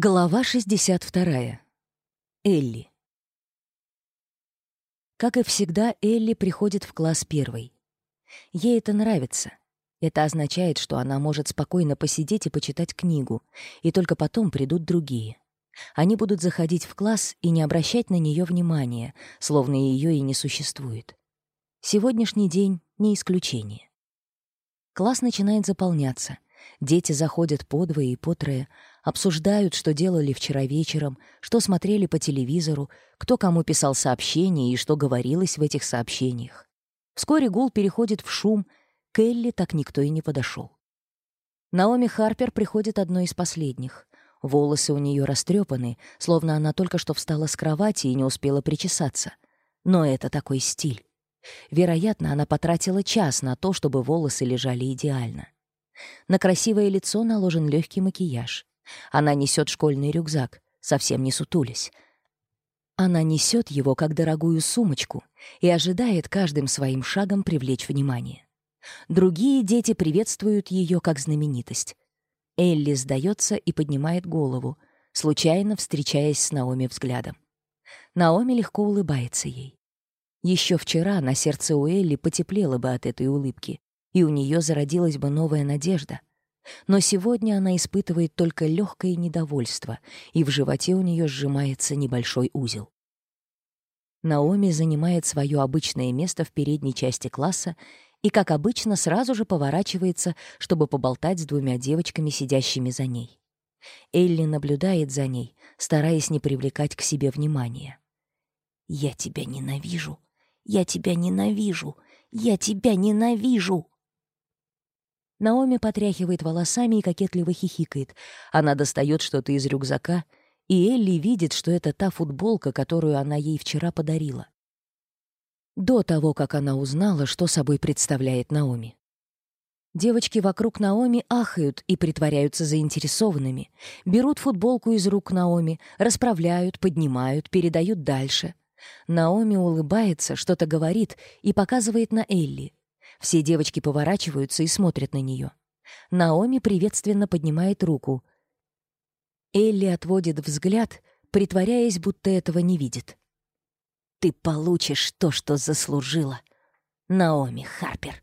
Глава 62. Элли. Как и всегда, Элли приходит в класс первой. Ей это нравится. Это означает, что она может спокойно посидеть и почитать книгу, и только потом придут другие. Они будут заходить в класс и не обращать на нее внимания, словно ее и не существует. Сегодняшний день — не исключение. Класс начинает заполняться — Дети заходят по двое и по трое, обсуждают, что делали вчера вечером, что смотрели по телевизору, кто кому писал сообщения и что говорилось в этих сообщениях. Вскоре гул переходит в шум, к Элли так никто и не подошел. Наоми Харпер приходит одной из последних. Волосы у нее растрепаны, словно она только что встала с кровати и не успела причесаться. Но это такой стиль. Вероятно, она потратила час на то, чтобы волосы лежали идеально. На красивое лицо наложен легкий макияж. Она несет школьный рюкзак, совсем не сутулись. Она несет его, как дорогую сумочку, и ожидает каждым своим шагом привлечь внимание. Другие дети приветствуют ее как знаменитость. Элли сдается и поднимает голову, случайно встречаясь с Наоми взглядом. Наоми легко улыбается ей. Еще вчера на сердце у Элли потеплело бы от этой улыбки, и у нее зародилась бы новая надежда. Но сегодня она испытывает только легкое недовольство, и в животе у нее сжимается небольшой узел. Наоми занимает свое обычное место в передней части класса и, как обычно, сразу же поворачивается, чтобы поболтать с двумя девочками, сидящими за ней. Элли наблюдает за ней, стараясь не привлекать к себе внимания. «Я тебя ненавижу! Я тебя ненавижу! Я тебя ненавижу!» Наоми потряхивает волосами и кокетливо хихикает. Она достает что-то из рюкзака, и Элли видит, что это та футболка, которую она ей вчера подарила. До того, как она узнала, что собой представляет Наоми. Девочки вокруг Наоми ахают и притворяются заинтересованными, берут футболку из рук Наоми, расправляют, поднимают, передают дальше. Наоми улыбается, что-то говорит и показывает на Элли — все девочки поворачиваются и смотрят на нее. Наоми приветственно поднимает руку. Элли отводит взгляд, притворяясь, будто этого не видит. «Ты получишь то, что заслужила, Наоми Харпер».